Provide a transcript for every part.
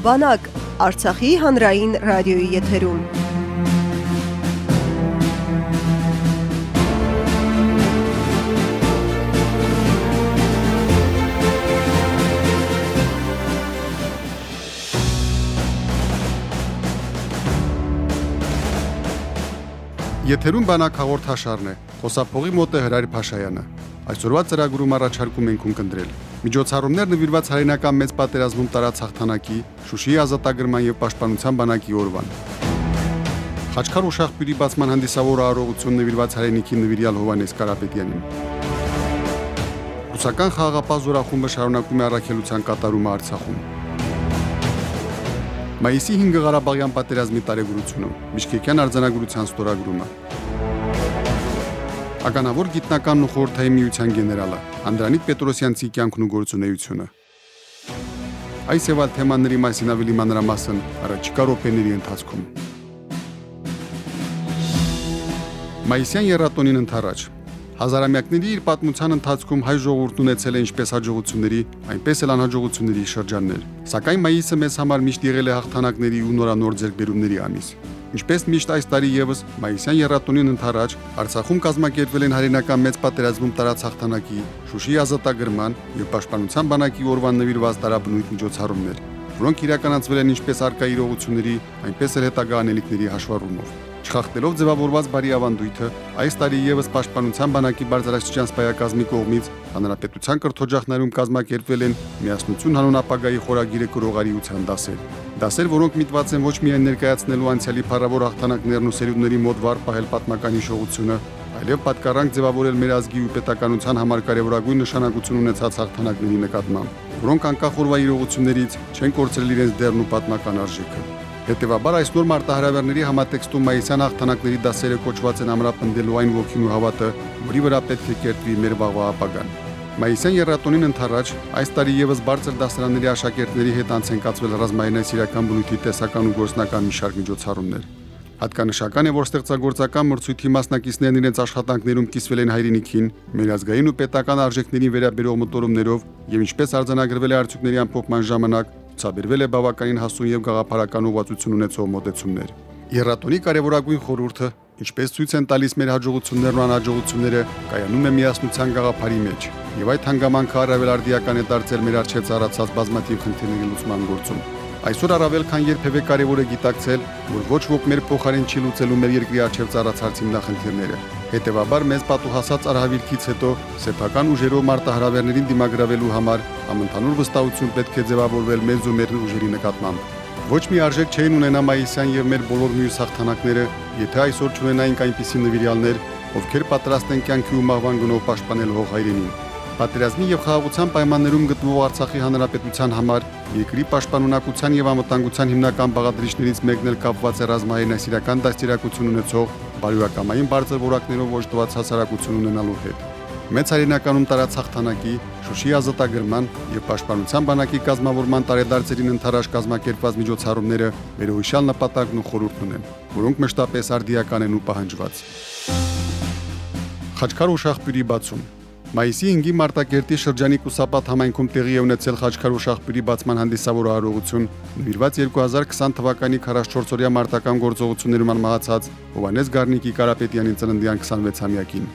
Վանակ Արցախի հանրային ռադիոյի եթերում։ Եթերում բանակ հաղորդաշարն է։ Խոսափողի մոտ է Հրայր Փաշայանը։ Այսօրվա ծրագրում առաջարկում ենք ունկնդրել միջոցառումներ նվիրված հայրենական մեծ պատերազմում տարած հաղթանակի, Շուշիի ազատագրման եւ պաշտպանության բանակի օրվան։ Խաչքար ուշախբյուրի բացման հանդիսավոր արարողություն նվիրված հայրենիքի նվիրյալ Հովանես Կարապետյանին։ Ռուսական խաղաղապահ զորախումբը շարունակում է առաքելության կատարումը Արցախում։ Մայիսի 5 Ղարաբաղյան պատերազմի տարեգրությունը, Միշկեկյան արձանագրության ստորագրումը։ Ականավոր գիտնականն ու խորհրդային միության գեներալը Անդրանիկ Պետրոսյանցի կյանքն ու գործունեությունը։ Այս եւ այլ թեմաների մասին ավելի մանրամասն առաջիկա րոպեների ընթացքում։ Մայիսյան երաթոնին ընթരാճ Հազարամյակների իր պատմության ընթացքում հայ ժողովուրդն ունեցել է ինչպես հաջողությունների, այնպես էլ անհաջողությունների շրջաններ։ Սակայն մայիսը մեզ համար միշտ եղել է հաղթանակների ու նորանոր ձեռքբերումների ամիս։ Ինչպես միշտ այս տարի եւս մայիսյան երաթոնին ընթരാճ Արցախում կազմակերպվել են հայրենական մեծ պատերազմում տարած հաղթանակի, Շուշի ազատագրման եւ պաշտպանության բանակի օրվան նվիրված տարաբնույթ միջոցառումներ, որոնք իրականացվել են ինչպես արկա իրողությունների, այնպես էլ հետագա անելիքների հաշվառումով։ Չխախտելով ձևավորված բարի ավանդույթը, այս տարի եւս Պաշտպանության բանակի բարձրաստիճան սպայակազմի կողմից հանրապետության կրթօջախներում կազմակերպվել են միասնություն հանուն ապագայի խորագիրը կրողարիության դասեր։ Դասեր, որոնք միտված են ոչ միայն ներկայացնելու անցյալի փառավոր հաղթանակներն ու սերունդների մոտ վառ պահել պատմական հիշողությունը, այլև պատկառանք ձևավորել մեր ազգի ու պետականության համար կարևորագույն նշանակություն ունեցած հաղթանակների նկատմամբ, որոնք անկախ օրվա իրողություններից չեն կորցրել իրենց դերն ու պատմական արժեքը։ Հետևաբար այս նոր մարտահրավերների համատեքստում մայիսյան հաղթանակների դասերը կոչված են ամրապնդելու այն ոգին ու հավատը, որի վրա պետք է կերտվի մեր վաղվա ապագան։ Մայիսյան երաթոնին ընթരാճ այս տարի եւս բարձր դասարանների աշակերտների հետ անց են կացվել ռազմայինասիրական բնույթի տեսական ու գործնական մի շարք միջոցառումներ։ Հատկանշական է, որ ստեղծագործական մրցույթի մասնակիցներն իրենց աշխատանքներում կիսվել են հայրենիքին, մեր ազգային ու պետական արժեքներին վերաբերող մտորումներով եւ ինչպես արձանագրվել է արդյունքների ամփոփման ժամանակ, ցուցաբերվել է բավականին հասուն եւ գաղափարական ուղղվածություն ունեցող մոտեցումներ։ Երրատոնի կարևորագույն խորհուրդը, ինչպես ցույց են տալիս մեր հաջողություններն ու անհաջողությունները, կայանում է միասնության գաղափարի մեջ, եւ այդ հանգամանքը առավել արդիական է դարձել մեր արժե ծառացած բազմաթիվ խնդիրների լուծման գործում։ Այսօր առավել քան երբևէ կարևոր է գիտակցել, որ ոչ ոք մեր փոխարեն չի լուծելու մեր երկրի արժև ծառացած հիմնախնդիրները։ Հետևաբար մեզ պատուհասած արհավիրքից հետո սեփական ուժերով մարտահրավերներին դիմագրավելու համար համընդհանուր վստահություն պետք է ձևավորվել մեզ ու մեր ուժերի նկատմամբ։ Ոչ մի արժեք չէին ունենա մայիսյան եւ մեր բոլոր մյուս հաղթանակները, եթե այսօր չունենայինք այնպիսի նվիրյալներ, ովքեր պատրաստ են կյանքի ու մահվան գնով պաշտպանել հող հայրենին։ Պատերազմի եւ խաղաղության պայմաններում գտնվող Արցախի հանրապետության համար երկրի պաշտպանունակության եւ անվտանգության հիմնական բաղադրիչներից մեկն էլ կապված է ռազմահայնասիրական դաստիարակություն ունեցող բարոյակամային բարձր որակներով ոչտված հասարակություն ունենալու հետ։ Մեծ հայրենականում տարած հաղթանակի, Շուշի ազատագրման եւ պաշտպանության բանակի կազմավորման տարեդարձերին ընթരാճ կազմակերպված միջոցառումները մեր հույշալ նպատակն ու խորհուրդն ունեն, որոնք մշտապես արդիական են ու պահանջված։ Խաչքար ու շախբյուրի բացում Մայիսի 5-ի Մարտակերտի շրջանի Կուսապատ համայնքում տեղի է ունեցել Խաչքար ու Շախբյուրի բացման հանդիսավոր արարողություն, նվիրված 2020 թվականի 44-օրյա մարտական գործողություններում անմահացած Հովանես Գառնիկի Կարապետյանի ծննդյան 26-ամյակին։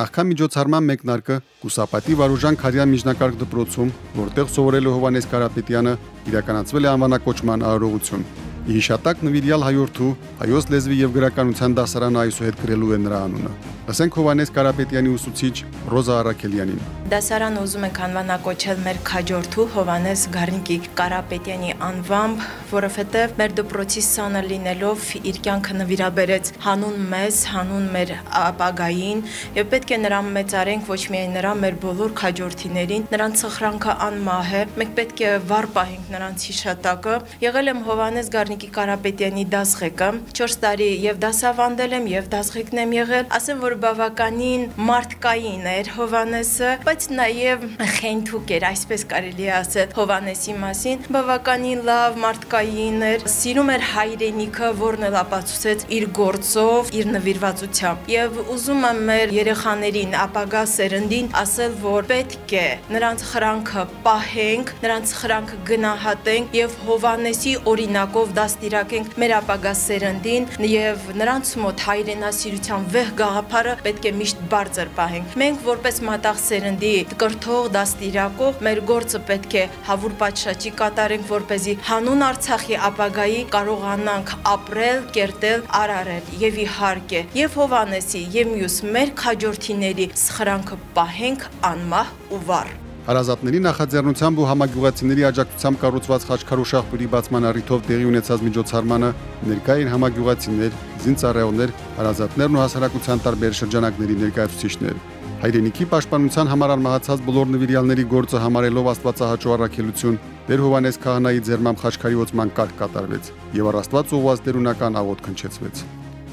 Նախքան միջոցառման մեկնարկը Կուսապատի Վարուժան Խարյան միջնակարգ դպրոցում, որտեղ սովորել է Հովանես Կարապետյանը, իրականացվել է անվանակոչման արարողություն։ Իշատակ նվիրյալ հայորդու հայոց լեզվի եւ գրականության դասարանը այսուհետ գրելու է նրա անունը։ Ասենք Հովանես Կարապետյանի ուսուցիչ Ռոզա Արաքելյանին։ Դասարան ուզում ենք անվանակոչել մեր քաջորդու Հովանես Գառնիկի Կարապետյանի անվամբ, որովհետև մեր դպրոցի սանը լինելով իր կյանքը նվիրաբերեց հանուն մեզ, հանուն մեր ապագային եւ պետք է նրան մեծարենք ոչ միայն նրան, մեր բոլոր քաջորդիներին, նրանց սխրանքը անմահ է։ Մենք պետք է վառ պահենք նրանց հիշատակը։ Եղել եմ Հովանես Գառնիկի Գառնիկի Կարապետյանի դասղեկը 4 տարի եւ դասավանդել եմ եւ դասղեկն եմ եղել ասեմ որ բավականին մարդկային էր Հովանեսը բայց նաեւ խենթուկ էր այսպես կարելի է ասել Հովանեսի մասին բավականին լավ մարդկային էր սիրում էր հայրենիքը որն էլ ապացուցեց իր գործով իր նվիրվածությամբ եւ ուզում եմ մեր երեխաներին ապագա սերնդին ասել որ պետք է նրանց խրանքը պահենք նրանց խրանքը գնահատենք եւ Հովանեսի օրինակով դաստիարակենք մեր ապագա սերնդին եւ նրանց մոտ հայրենասիրության վեհ գաղափարը պետք է միշտ բարձր պահենք։ Մենք որպես մատաղ սերնդի կրթող դաստիարակող մեր գործը պետք է հավուր պատշաճի կատարենք, որ เป զի հանուն Արցախի ապագայի կարողանանք ապրել, կերտել, արարել եւ իհարկե եւ Հովանեսի եւ մյուս մեր քաջորդիների սխրանքը պահենք անմահ ու վառ։ Հարազատների նախաձեռնությամբ ու համագյուղացիների աջակցությամբ կառուցված Խաչքարու շախբուրի բացման առիթով տեղի ունեցած միջոցառմանը ներկայ են համագյուղացիներ, զինծառայողներ, հարազատներն ու հասարակության տարբեր շրջանակների ներկայացուցիչներ։ Հայրենիքի պաշտպանության համար արմահացած բոլոր նվիրյալների գործը համարելով Աստվածահաճո առաքելություն Տեր Հովանես քահանայի ձեռմամբ Խաչքարի ոցման կարգ կատարվեց եւ առ Աստված ուղված դերունական աղոտ քնչեցվեց։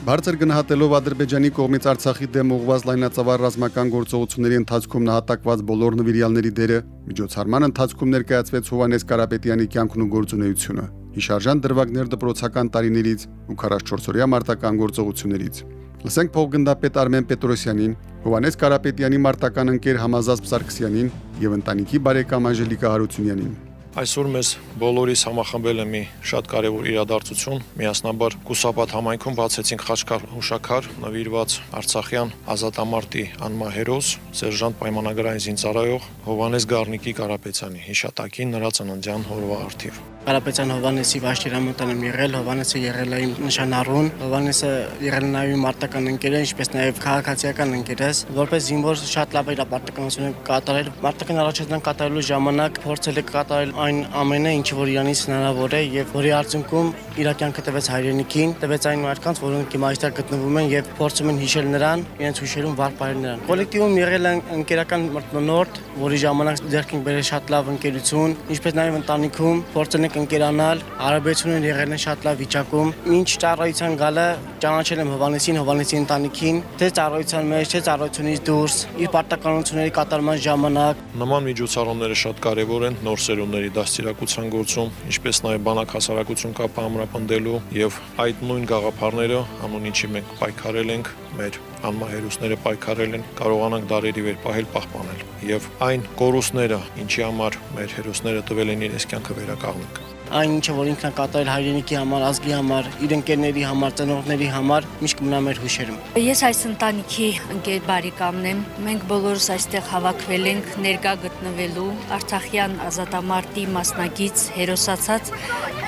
Բարձր գնահատելով Ադրբեջանի կողմից Արցախի դեմ ուղղված լայնածավալ ռազմական գործողությունների ընթացքում նահատակված բոլոր նվիրյալների դերը, միջոցառման ընթացքում ներկայացվեց Հովանես Կարապետյանի կյանքն ու գործունեությունը։ Հիշարժան դրվագներ դպրոցական տարիներից ու 44-օրյա մարտական գործողություններից։ Լսենք փոխգնդապետ Արմեն Պետրոսյանին, Հովանես Կարապետյանի մարտական ընկեր Համազած Սարգսյանին եւ ընտանիքի բարեկամ Անժելիկա Հարությունյանին։ Այսօր մեզ բոլորիս համախմբել է մի շատ կարևոր իրադարձություն։ Միասնաբար Կուսապատ համայնքում բացեցինք Խաչկար հուշակար նվիրված Արցախյան ազատամարտի անմահերոս սերժանտ պայմանագրային զինծառայող Հովանես Գառնիկի Կարապետյանի հիշատակին նրա ծննդյան օրվա արդիվ։ Կարապետյան Հովանեսի վաշտերամուտան եմ եղել, Հովանեսը եղել է իմ նշանառուն, Հովանեսը եղել է նաև մարտական ընկերը, ինչպես նաև քաղաքացիական ընկերս, որպես զինվոր շատ լավ իր պարտականությունը կատարել, մարտական առաջադրանք կատարելու ժամանակ փորձել է կատարել այն ամենը, ինչ որ իրանից հնարավոր է եւ որի արդյունքում իր կյանքը տվեց հայրենիքին, տվեց այն մարդկանց, որոնք հիմա այստեղ գտնվում են եւ փորձում են հիշել նրան, իրենց հուշերում վառ պահել նրան։ Կոլեկտիվում եղել են ընկերական մտնորդ, որի ժամանակ ձեռք ենք բերել շատ լավ ընկերություն, ինչպես նաեւ ընտանիքում փորձել ենք ընկերանալ, հարաբերությունները եղել են շատ լավ վիճակում։ Ինչ ծառայության գալը ճանաչել եմ Հովանեսին, Հովանեսի ընտանիքին, թե ծառայության մեջ, թե ծառայությունից դուրս, իր պարտականությունների կատարման ժամանակ։ Նման միջոցառումները շատ կարևոր են նոր սերունդների դաստիարակության գործում, ինչպես նաև բանակ հասարակություն կապը ամրապնդելու եւ այդ նույն գաղափարները, անուն ինչի մենք պայքարել ենք, մեր անմահերուսները պայքարել են, կարողանանք դարերի վեր պահել, պահպանել եւ այն կորուստները, ինչի համար մեր հերոսները տվել են իրենց կյանքը վերականգնենք այն ինչը որ ինքն է կատարել հայրենիքի համար, ազգի համար, իր ընկերների համար, ծնողների համար միշտ կմնա մեր հուշերում։ Ես այս ընտանիքի ընկեր բարեկամն եմ։ Մենք բոլորս այստեղ հավաքվել ենք ներկա գտնվելու Արցախյան ազատամարտի մասնակից հերոսացած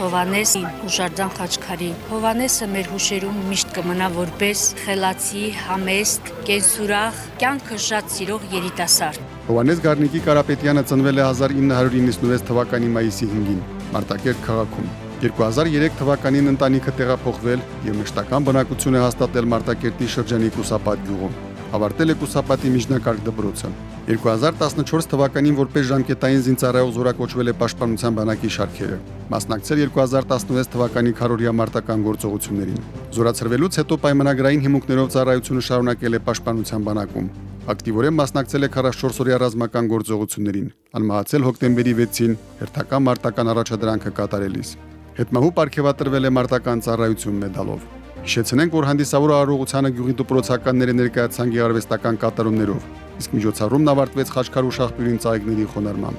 Հովանես Հուշարձան Խաչքարի։ Հովանեսը մեր հուշերում միշտ կմնա որպես խելացի, համեստ, կենսուրախ, կյանքը շատ սիրող երիտասարդ։ Հովանես Գառնիկի Կարապետյանը ծնվել է 1996 թվականի մայիսի 5-ին Մարտակերտ քաղաքում։ 2003 թվականին ընտանիքը տեղափոխվել եւ մշտական բնակություն է հաստատել Մարտակերտի շրջանի Կուսապատ գյուղում։ Ավարտել է Կուսապատի միջնակարգ դպրոցը։ 2014 թվականին որպես ժամկետային զինծառայող զորակոչվել է Պաշտպանության բանակի շարքերը։ Մասնակցել 2016 թվականի քարորիա մարտական գործողություններին։ Զորացրվելուց հետո պայմանագրային հիմունքներով ծառայությունը շարունակել է Պաշտպանության բանակում։ Ակտիվորեն մասնակցել է 44-օրյա ռազմական գործողություններին, անմահացել հոկտեմբերի 6-ին հերթական մարտական առաջադրանքը կատարելիս։ Հետմահու ապարգևատրվել է մարտական ծառայություն մեդալով։ Հիշեցնենք, որ հանդիսավոր արարողությանը գյուղի դպրոցականները ներկայացան գեղարվեստական կատարումներով, իսկ միջոցառումն ավարտվեց Խաչքարու շախբյուրին ծաղիկների խոնարհմամբ։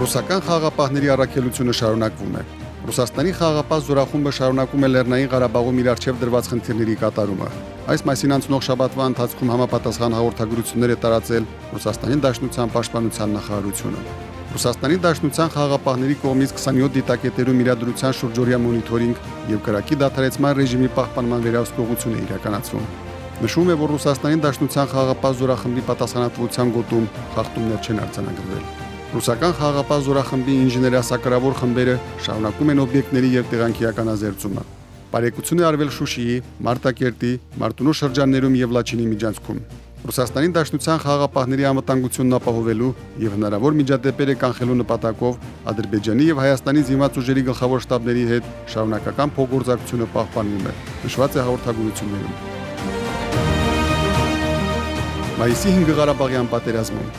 Ռուսական խաղապահների առաքելությունը շարունակվում է։ Ռուսաստանի խաղապահ զորախումբը շարունակում է Լեռնային Ղարաբաղում իր արչև դրված խնդիրների կատարումը։ Այս մասին անցնող շաբաթվա ընթացքում համապատասխան հաղորդագրություններ է տարածել Ռուսաստանի Դաշնության Պաշտպանության նախարարությունը։ Ռուսաստանի Դաշնության խաղապահների կողմից 27 դիտակետերում իրադրության շուրջօրյա մոնիթորինգ եւ կրակի դադարեցման ռեժիմի պահպանման վերահսկողություն է իրականացվում։ Նշվում է, որ Ռուսաստանի Դաշնության խաղապահ զորախմբի պատասխանատվության գոտում խախտումներ չեն արձանագրվել։ Ռուսական խաղապահ զորախմբի ինժեներասակրավոր խմբերը շարունակում են օբյեկտների եւ տեղանքի ականազերծումը։ Բարեկություն է արվել Շուշիի, Մարտակերտի, Մարտունու շրջաններում եւ Լաչինի միջանցքում։ Ռուսաստանի Դաշնության խաղաղապահների անվտանգությունն ապահովելու եւ հնարավոր միջադեպերը կանխելու նպատակով Ադրբեջանի եւ Հայաստանի զինված ուժերի գլխավոր շտաբների հետ շարունակական փոխգործակցությունը պահպանվում է, նշված է հաղորդագրություններում։ Մայիսի 5 Ղարաբաղյան պատերազմում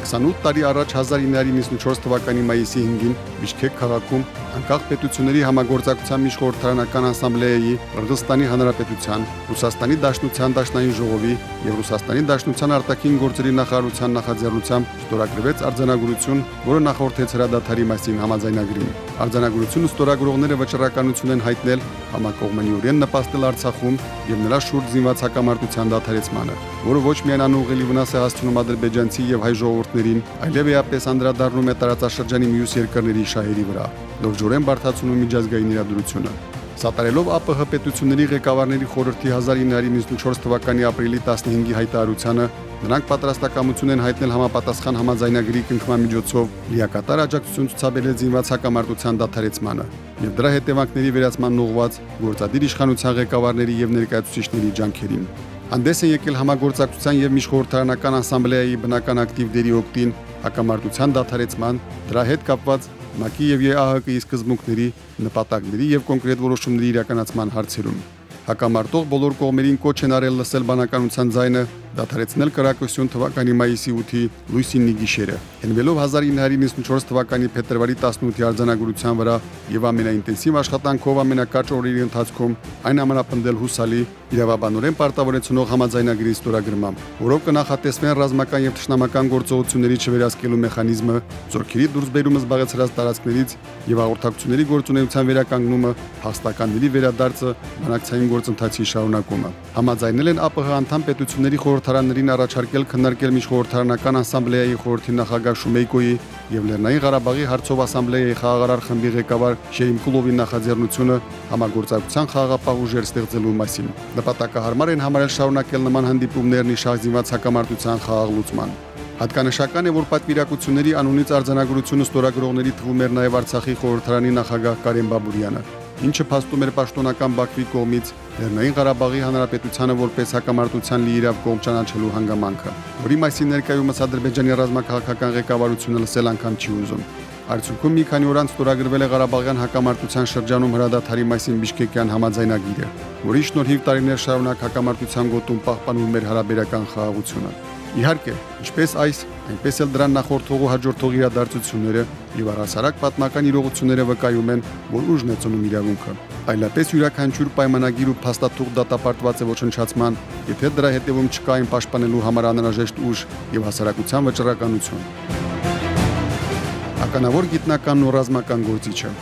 28 տարի առաջ 1994 թվականի մայիսի 5-ին Բիշկեք քաղաքում անկախ պետությունների համագործակցության միջխորհրդարանական ասամբլեայի Qirgizstani Հանրապետության, Ռուսաստանի Դաշնության Դաշնային ժողովի եւ Ռուսաստանի Դաշնության արտաքին գործերի նախարարության նախաձեռնությամբ ստորագրվեց արձանագրություն, որը նախորդեց հրադադարի մասին համաձայնագրին։ Արձանագրությունը ստորագրողները վճռականություն են հայտնել համակողմնիորեն նպաստել Արցախում եւ նրա շուրջ զինված հակամարտության դադարեցմանը, որը ոչ միայն անուղղելի վնաս է հասցնում ադրբեջանցի եւ հայ ժողովրդի ժողովուրդներին, այլև էապես անդրադառնում է տարածաշրջանի մյուս երկրների շահերի վրա լրջորեն բարթացնում միջազգային իրադրությունը։ Սատարելով ԱՊՀ պետությունների ղեկավարների խորհրդի 1994 թվականի ապրիլի 15-ի հայտարարությանը, նրանք պատրաստակամություն են հայտնել համապատասխան համաձայնագրի կնքման միջոցով լիակատար աջակցություն ցուցաբերել զինված հակամարտության դադարեցմանը եւ դրա հետևանքների վերացման ուղղված գործադիր իշխանության ղեկավարների եւ ներկայացուցիչների ջանքերին։ Հանդես են եկել համագործակցության եւ միջխորհրդարանական ասամբլեայի բնական ակտիվ դերի օգտին հակամարտության դադարեցման, դրա հետ կապված ՄԱԿ-ի եւ ԵԱՀԿ-ի սկզբունքների, նպատակների եւ կոնկրետ որոշումների իրականացման հարցերում։ Հակամարտող բոլոր կողմերին կոչ են արել լսել բանականության ձայնը դադարեցնել կրակոստյուն թվականի մայիսի 8-ի լույսինի գիշերը։ Հենվելով 1994 թվականի փետրվարի 18-ի արձանագրության վրա եւ ամենաինտենսիվ աշխատանքով ամենակարճ օրերի ընթացքում այն ամենապնդել հուսալի իրավաբանորեն պարտավորեցնող համաձայնագրի ստորագրմամբ, որով կնախատեսվեն ռազմական եւ ճշնամական գործողությունների չվերահսկելու մեխանիզմը, զորքերի դուրսբերումը զբաղեցրած տարածքներից եւ հաղորդակցությունների գործունեության վերականգնումը, հաստականների վերադարձը, բանակցային գործընթացի շարունակումը։ Համաձայնել են ԱՊՀ անդամ պետությունների խորհրդ խորհրդարաններին առաջարկել քննարկել միջխորհրդարանական ասամբլեայի խորհրդի նախագահ Շումեյկոյի եւ Լեռնային Ղարաբաղի հարցով ասամբլեայի խաղաղարար խմբի ղեկավար Շեյմկուլովի նախաձեռնությունը համագործակցության խաղաղապահ ուժեր ստեղծելու մասին։ Նպատակահարմար են համարել շարունակել նման հանդիպումներն իշաղ զինված հակամարտության խաղաղ լուծման։ Հատկանշական է, որ պատվիրակությունների անունից արձանագրությունը ստորագրողների թվում էր նաև Արցախի խորհրդարանի նախագահ Կարեն Բաբուրյանը ինչը փաստում էր պաշտոնական Բաքվի կողմից Լեռնային Ղարաբաղի Հանրապետությանը որպես հակամարտության լիիրավ կողմ ճանաչելու հանգամանքը, որի մասին ներկայումս Ադրբեջանի ռազմաքաղաքական ղեկավարությունը լսել անգամ չի ուզում։ Արդյունքում մի քանի օր անց ստորագրվել է Ղարաբաղյան հակամարտության շրջանում հրադադարի մասին Բիշկեկյան համաձայնագիրը, որի շնորհիվ տարիներ շարունակ հակամարտության գոտում պահպանվում էր հարաբերական խաղաղությունը։ Իհարկե, ինչպես այս, այնպես էլ դրան նախորդող ու հաջորդող իրադարձությունները եւ առասարակ պատմական իրողությունները վկայում են, որ ուժն է ծնում իրավունքը։ Այլապես յուրաքանչյուր պայմանագիր ու փաստաթուղթ դատապարտված է ոչնչացման, եթե դրա հետևում չկա այն պաշտպանելու համար անհրաժեշտ ուժ եւ հասարակության վճռականություն։ Ականավոր գիտնական ու ռազմական գործիչը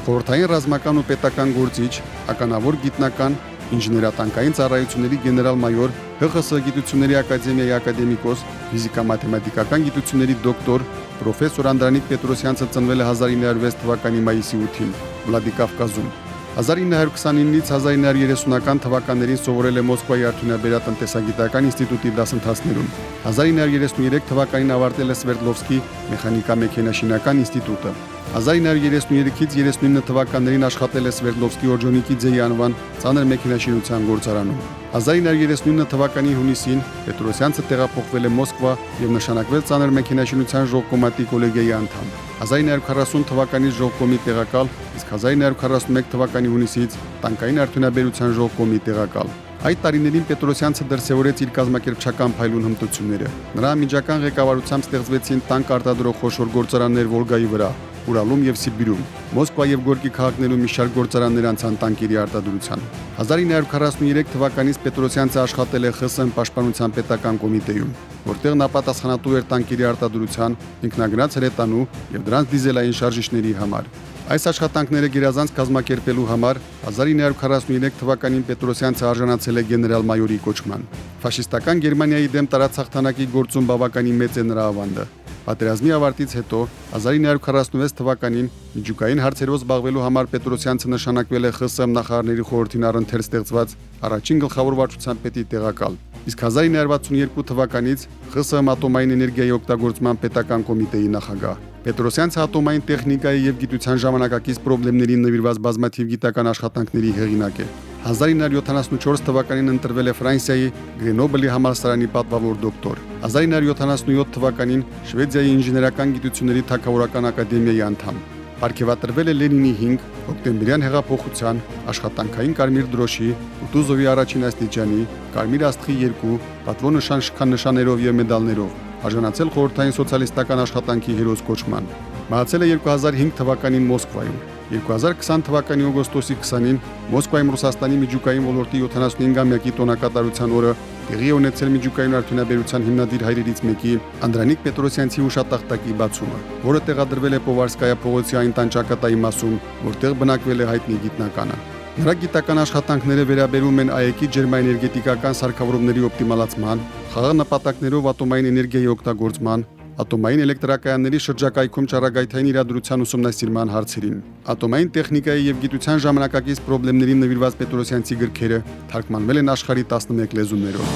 Խորհրդային ռազմական ու պետական գործիչ, ականավոր գիտնական ինժեներատանկային ծառայությունների գեներալ-մայոր, ՀԽՍ գիտությունների ակադեմիայի ակադեմիկոս, ֆիզիկա-մաթեմատիկական գիտությունների դոկտոր, պրոֆեսոր Անդրանիկ Պետրոսյանցը ծնվել է 1906 թվականի մայիսի 8-ին Վլադիկավկազում։ 1929-ից 1930-ական թվականներին սովորել է Մոսկվայի արդյունաբերատնտեսագիտական ինստիտուտի դասընթացներում։ 1933 թվականին ավարտել է Սվերդլովսկի մեխանիկա-մեքենաշինական ինստիտուտը։ 1933-ից 39 թվականներին աշխատել է Սվերդլովսկի Օրջոնիկիձեի անվան ցաներ մեքենաշինության գործարանում։ 1939 թվականի հունիսին Պետրոսյանցը տեղափոխվել է Մոսկվա եւ նշանակվել ցաներ մեքենաշինության ժողկոմատի կոլեգիայի անդամ։ 1940 թվականի ժողկոմի տեղակալ, իսկ 1941 թվականի հունիսից տանկային արդյունաբերության ժողկոմի տեղակալ։ Այդ տարիներին Պետրոսյանցը դրսևորեց իր կազմակերպչական փայլուն հմտությունները։ Նրա միջական ղեկավարությամբ ստեղծվեցին տանկ արտադրող խոշոր գործարաններ Վոլգայի վրա, Ուրալում եւ Սիբիրում։ Մոսկվա եւ Գորկի քաղաքներում մի շարք գործարաններ անցան տանկերի արտադրության։ 1943 թվականից Պետրոսյանցը աշխատել է ԽՍՀՄ պաշտպանության պետական կոմիտեում, որտեղ նա պատասխանատու էր տանկերի արտադրության, ինքնագնաց հրետանու եւ դրանց դիզելային շարժիչների համար։ Այս աշխատանքները գերազանց կազմակերպելու համար 1943 թվականին Պետրոսյանցը արժանացել է գեներալ-մայորի կոչման։ Ֆաշիստական Գերմանիայի դեմ տարածախթանակի գործում բավականին մեծ է նրա ավանդը։ Պատերազմի ավարտից հետո 1946 թվականին միջուկային հարցերով զբաղվելու համար Պետրոսյանցը նշանակվել է ԽՍՀՄ նախարարների խորհրդին առընթեր ստեղծված առաջին գլխավոր վարչության պետի տեղակալ։ Իսկ 1962 թվականից ԽՍՀՄ ատոմային էներգիայի օգտագործման պետական կոմիտեի նախագահ։ Պետրոսյանցը ատոմային տեխնիկայի եւ գիտության ժամանակակից խնդիրներին նվիրված բազմաթիվ գիտական աշխատանքների հեղինակ է։ 1974 թվականին ընտրվել է Ֆրանսիայի Գրենոբլի համալսարանի պատվավոր դոկտոր։ 1977 թվականին Շվեդիայի ինժեներական գիտությունների թագավորական ակադեմիայի անդամ։ Պարգևատրվել է Լենինի 5 հոկտեմբերյան հեղափոխության, աշխատանքային կարմիր դրոշի, Կուտուզովի առաջին աստիճանի, կարմիր աստղի 2, պատվոնշան շքանշաններով եւ մեդալներով, արժանացել խորհրդային սոցիալիստական աշխատանքի հերոս կոչման։ Մահացել է 2005 թվականին Մոսկվայում։ 2020 թվականի օգոստոսի 20-ին Մոսկվայում Ռուսաստանի միջուկային ոլորտի 75-ամյակի տոնակատարության օրը տեղի ունեցել միջուկային արդյունաբերության հիմնադիր հայրերից մեկի Անդրանիկ Պետրոսյանցի հուշատախտակի բացումը, որը տեղադրվել է Պովարսկայա փողոցի այն տանճակատայի մասում, որտեղ բնակվել է հայտնի գիտնականը։ Նրա գիտական աշխատանքները վերաբերում են ԱԵԿ-ի ջերմաէներգետիկական սարքավորումների օպտիմալացման, խաղաղ նպատակներով ատոմային էներգիայի օգտագործման, ատոմային էլեկտրակայանների շրջակայքում ճառագայթային իրադրության ուսումնասիրման հարցերին։ Ատոմային տեխնիկայի եւ գիտության ժամանակակից խնդիրներին նվիրված Պետրոսյանցի գրքերը թարգմանվել են աշխարհի 11 լեզուներով։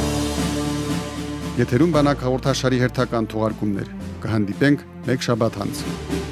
Եթերում բանակ հաղորդաշարի հերթական թողարկումներ։ Կհանդիպենք մեկ շաբաթ անց։